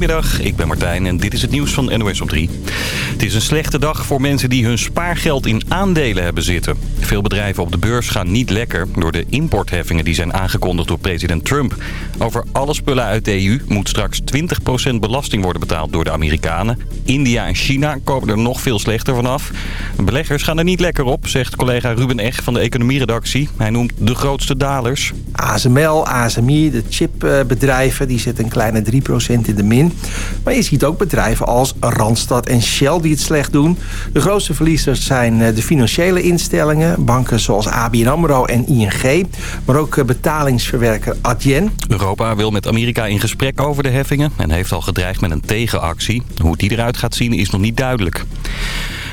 Goedemiddag, ik ben Martijn en dit is het nieuws van NOS op 3. Het is een slechte dag voor mensen die hun spaargeld in aandelen hebben zitten. Veel bedrijven op de beurs gaan niet lekker door de importheffingen die zijn aangekondigd door president Trump. Over alle spullen uit de EU moet straks 20% belasting worden betaald door de Amerikanen. India en China komen er nog veel slechter vanaf. Beleggers gaan er niet lekker op, zegt collega Ruben Eg van de economieredactie. Hij noemt de grootste dalers. ASML, ASMI, de chipbedrijven, die zitten een kleine 3% in de min. Maar je ziet ook bedrijven als Randstad en Shell die het slecht doen. De grootste verliezers zijn eh, de financiële instellingen. Banken zoals ABN AMRO en ING. Maar ook eh, betalingsverwerker Adyen. Europa wil met Amerika in gesprek over de heffingen... en heeft al gedreigd met een tegenactie. Hoe die eruit gaat zien is nog niet duidelijk.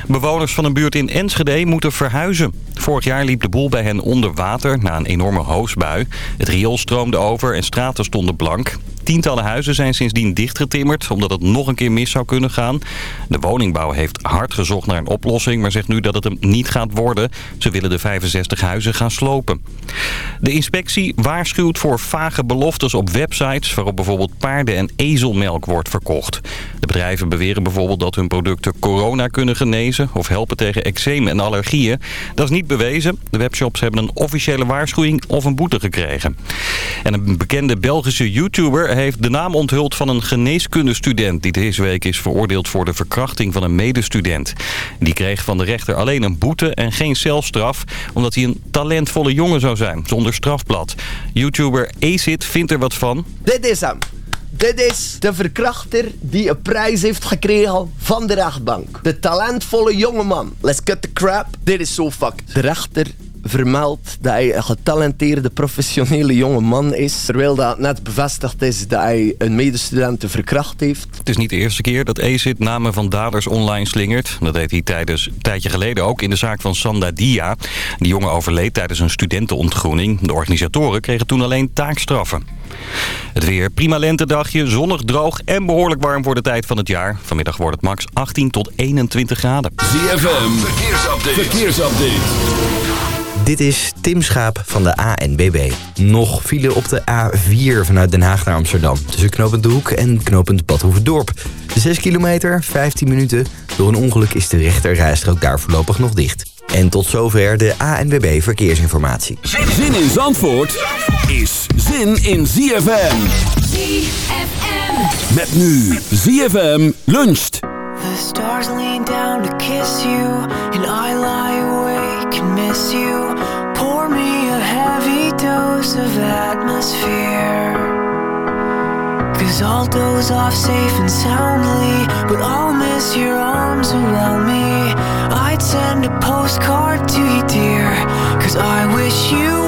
Bewoners van een buurt in Enschede moeten verhuizen. Vorig jaar liep de boel bij hen onder water na een enorme hoosbui. Het riool stroomde over en straten stonden blank. Tientallen huizen zijn sindsdien dichtgetimmerd omdat het nog een keer mis zou kunnen gaan. De woningbouw heeft hard gezocht naar een oplossing, maar zegt nu dat het hem niet gaat worden. Ze willen de 65 huizen gaan slopen. De inspectie waarschuwt voor vage beloftes op websites waarop bijvoorbeeld paarden- en ezelmelk wordt verkocht. De bedrijven beweren bijvoorbeeld dat hun producten corona kunnen genezen of helpen tegen eczeem en allergieën. Dat is niet bewezen. De webshops hebben een officiële waarschuwing of een boete gekregen. En een bekende Belgische YouTuber heeft de naam onthuld van een geneeskundestudent... die deze week is veroordeeld voor de verkrachting van een medestudent. Die kreeg van de rechter alleen een boete en geen celstraf... omdat hij een talentvolle jongen zou zijn, zonder strafblad. YouTuber Acid vindt er wat van. Dit is hem. Dit is de verkrachter die een prijs heeft gekregen van de rechtbank. De talentvolle jongeman. Let's cut the crap. Dit is zo fucked. De rechter vermeldt dat hij een getalenteerde professionele jonge man is. Terwijl dat net bevestigd is dat hij een medestudent verkracht heeft. Het is niet de eerste keer dat ACID namen van daders online slingert. Dat deed hij tijdens, een tijdje geleden ook in de zaak van Sanda Dia. Die jongen overleed tijdens een studentenontgroening. De organisatoren kregen toen alleen taakstraffen. Het weer, prima lentedagje, zonnig, droog en behoorlijk warm voor de tijd van het jaar. Vanmiddag wordt het max 18 tot 21 graden. ZFM, verkeersupdate. verkeersupdate. Dit is Tim Schaap van de ANBB. Nog file op de A4 vanuit Den Haag naar Amsterdam. Tussen knooppunt De Hoek en knooppunt Badhoevedorp. De 6 kilometer, 15 minuten. Door een ongeluk is de rechterrijstrook daar voorlopig nog dicht. En tot zover de ANWB Verkeersinformatie. Zin in Zandvoort is zin in ZFM. ZFM. Met nu ZFM luncht. The stars lean down to kiss you And I lie miss you. Pour me a heavy dose of atmosphere. Cause I'll doze off safe and soundly But I'll miss your arms around me. I'd send a postcard to you dear Cause I wish you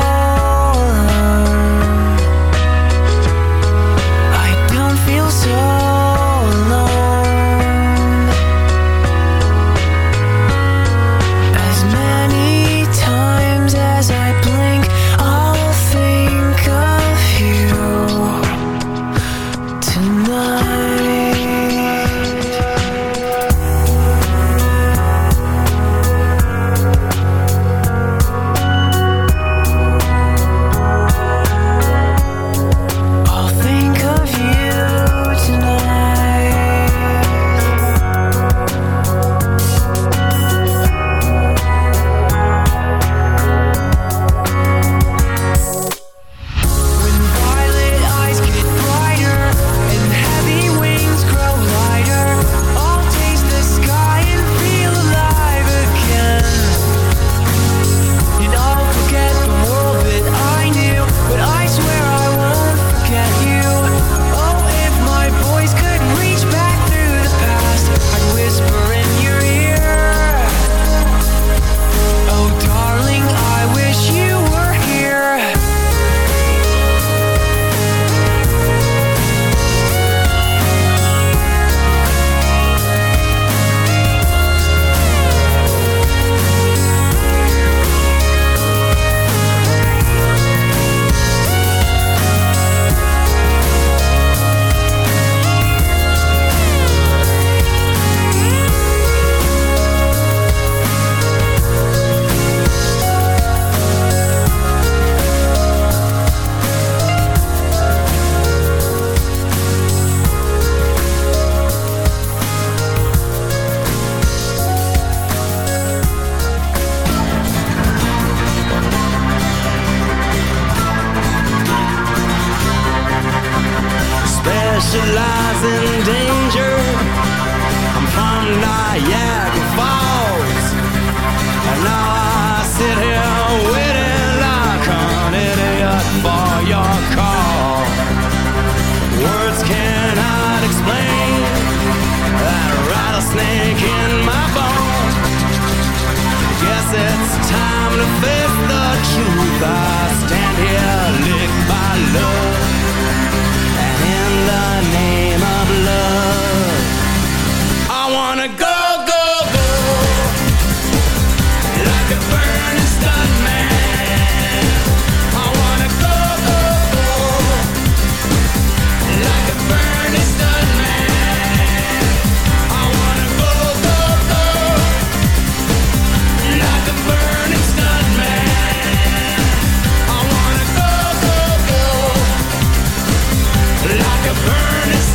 Like a burning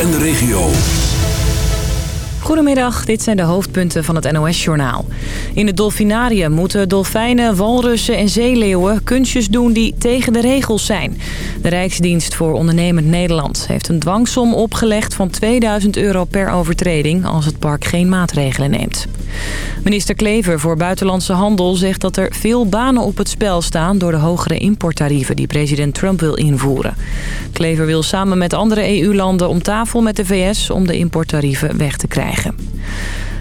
en de regio. Goedemiddag, dit zijn de hoofdpunten van het NOS-journaal. In het dolfinarium moeten dolfijnen, walrussen en zeeleeuwen kunstjes doen die tegen de regels zijn. De Rijksdienst voor Ondernemend Nederland heeft een dwangsom opgelegd van 2000 euro per overtreding als het park geen maatregelen neemt. Minister Klever voor Buitenlandse Handel zegt dat er veel banen op het spel staan door de hogere importtarieven die president Trump wil invoeren. Klever wil samen met andere EU-landen om tafel met de VS om de importtarieven weg te krijgen.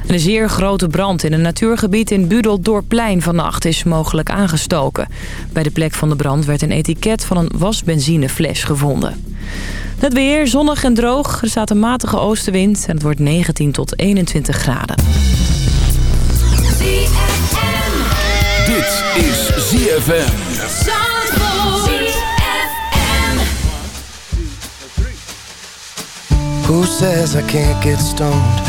Een zeer grote brand in een natuurgebied in Budeldorpplein vannacht is mogelijk aangestoken. Bij de plek van de brand werd een etiket van een wasbenzinefles gevonden. Het weer, zonnig en droog. Er staat een matige oostenwind en het wordt 19 tot 21 graden. Dit is ZFM. Who says I can't get stoned?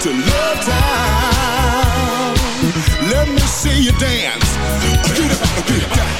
To Love Town. Let me see you dance. Get up, get.